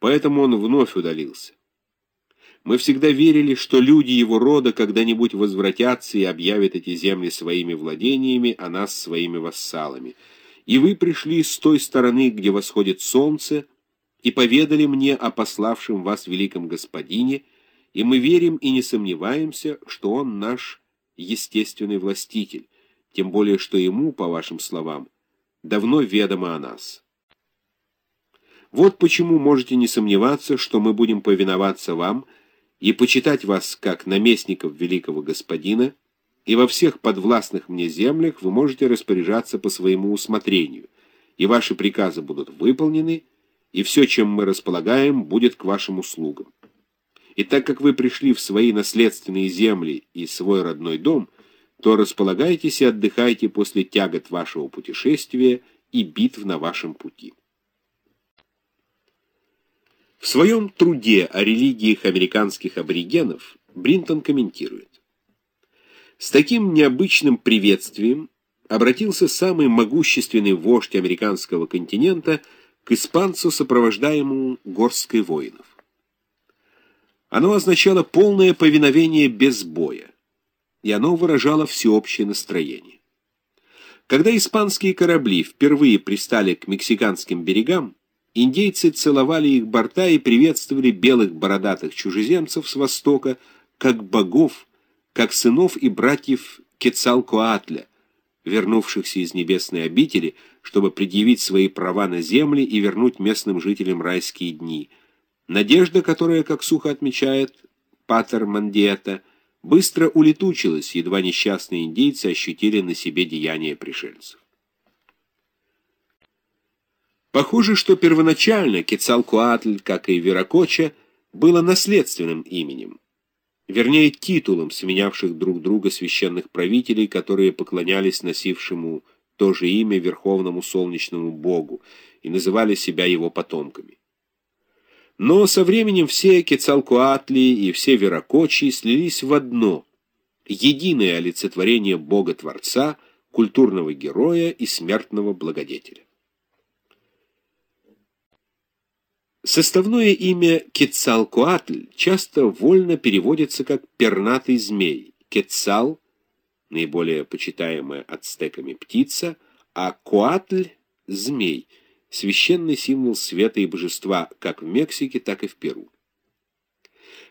Поэтому он вновь удалился. Мы всегда верили, что люди его рода когда-нибудь возвратятся и объявят эти земли своими владениями, а нас своими вассалами. И вы пришли с той стороны, где восходит солнце, и поведали мне о пославшем вас великом господине, и мы верим и не сомневаемся, что он наш естественный властитель, тем более что ему, по вашим словам, давно ведомо о нас. Вот почему можете не сомневаться, что мы будем повиноваться вам, и почитать вас как наместников великого господина, и во всех подвластных мне землях вы можете распоряжаться по своему усмотрению, и ваши приказы будут выполнены, и все, чем мы располагаем, будет к вашим услугам. И так как вы пришли в свои наследственные земли и свой родной дом, то располагайтесь и отдыхайте после тягот вашего путешествия и битв на вашем пути. В своем труде о религиях американских аборигенов Бринтон комментирует. С таким необычным приветствием обратился самый могущественный вождь американского континента к испанцу, сопровождаемому горской воинов. Оно означало полное повиновение без боя, и оно выражало всеобщее настроение. Когда испанские корабли впервые пристали к мексиканским берегам, Индейцы целовали их борта и приветствовали белых бородатых чужеземцев с востока как богов, как сынов и братьев Кецалкоатля, вернувшихся из небесной обители, чтобы предъявить свои права на земли и вернуть местным жителям райские дни. Надежда, которая, как сухо отмечает Патер Мандиета, быстро улетучилась, едва несчастные индейцы ощутили на себе деяния пришельцев. Похоже, что первоначально Кецалкуатль, как и Веракоча, было наследственным именем, вернее титулом сменявших друг друга священных правителей, которые поклонялись носившему то же имя Верховному Солнечному Богу и называли себя его потомками. Но со временем все Кецалкуатли и все Веракочи слились в одно, единое олицетворение Бога-Творца, культурного героя и смертного благодетеля. Составное имя Кецалкуатль часто вольно переводится как «пернатый змей». Кецал — наиболее почитаемая ацтеками птица, а Куатль — змей, священный символ света и божества как в Мексике, так и в Перу.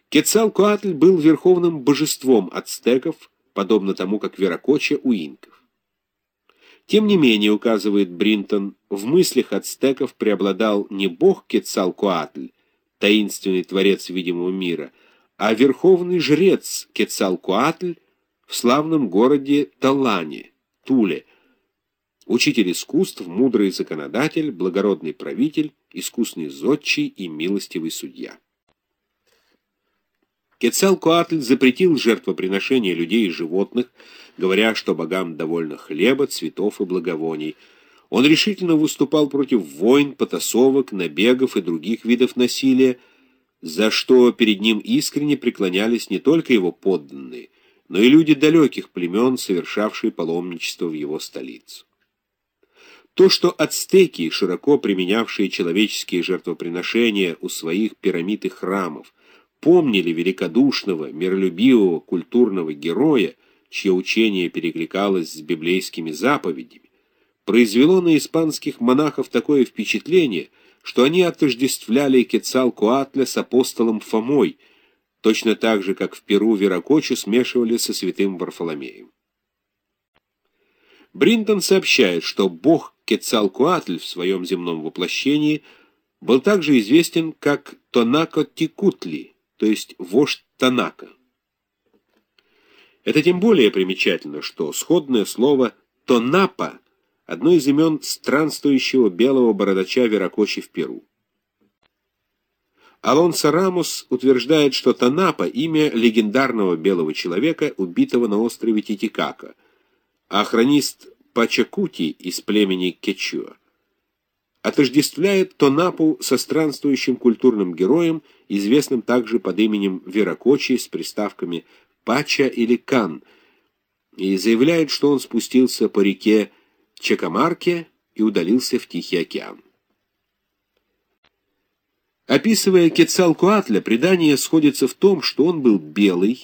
Кецалкуатль был верховным божеством ацтеков, подобно тому, как Веракоча у инков. Тем не менее, указывает Бринтон, в мыслях ацтеков преобладал не бог Кецалкуатль, таинственный творец видимого мира, а верховный жрец Кецалкуатль в славном городе Талане, Туле, учитель искусств, мудрый законодатель, благородный правитель, искусный зодчий и милостивый судья. Кецалкуатль запретил жертвоприношение людей и животных, говоря, что богам довольно хлеба, цветов и благовоний. Он решительно выступал против войн, потасовок, набегов и других видов насилия, за что перед ним искренне преклонялись не только его подданные, но и люди далеких племен, совершавшие паломничество в его столицу. То, что ацтеки, широко применявшие человеческие жертвоприношения у своих пирамид и храмов, помнили великодушного, миролюбивого, культурного героя, чье учение перекликалось с библейскими заповедями, произвело на испанских монахов такое впечатление, что они отождествляли Кецалкуатля с апостолом Фомой, точно так же, как в Перу Веракочу смешивали со святым Варфоломеем. Бринтон сообщает, что бог Кецалкуатль в своем земном воплощении был также известен как Тонако Тикутли, то есть вождь Танака. Это тем более примечательно, что сходное слово «тонапа» — одно из имен странствующего белого бородача Веракочи в Перу. Алонсо Рамос утверждает, что Танапа — имя легендарного белого человека, убитого на острове Титикака, а хронист Пачакути из племени Кечуа отождествляет Тонапу со странствующим культурным героем, известным также под именем Веракочи с приставками Пача или Кан, и заявляет, что он спустился по реке Чекамарке и удалился в Тихий океан. Описывая Кецалкуатля, предание сходится в том, что он был белый,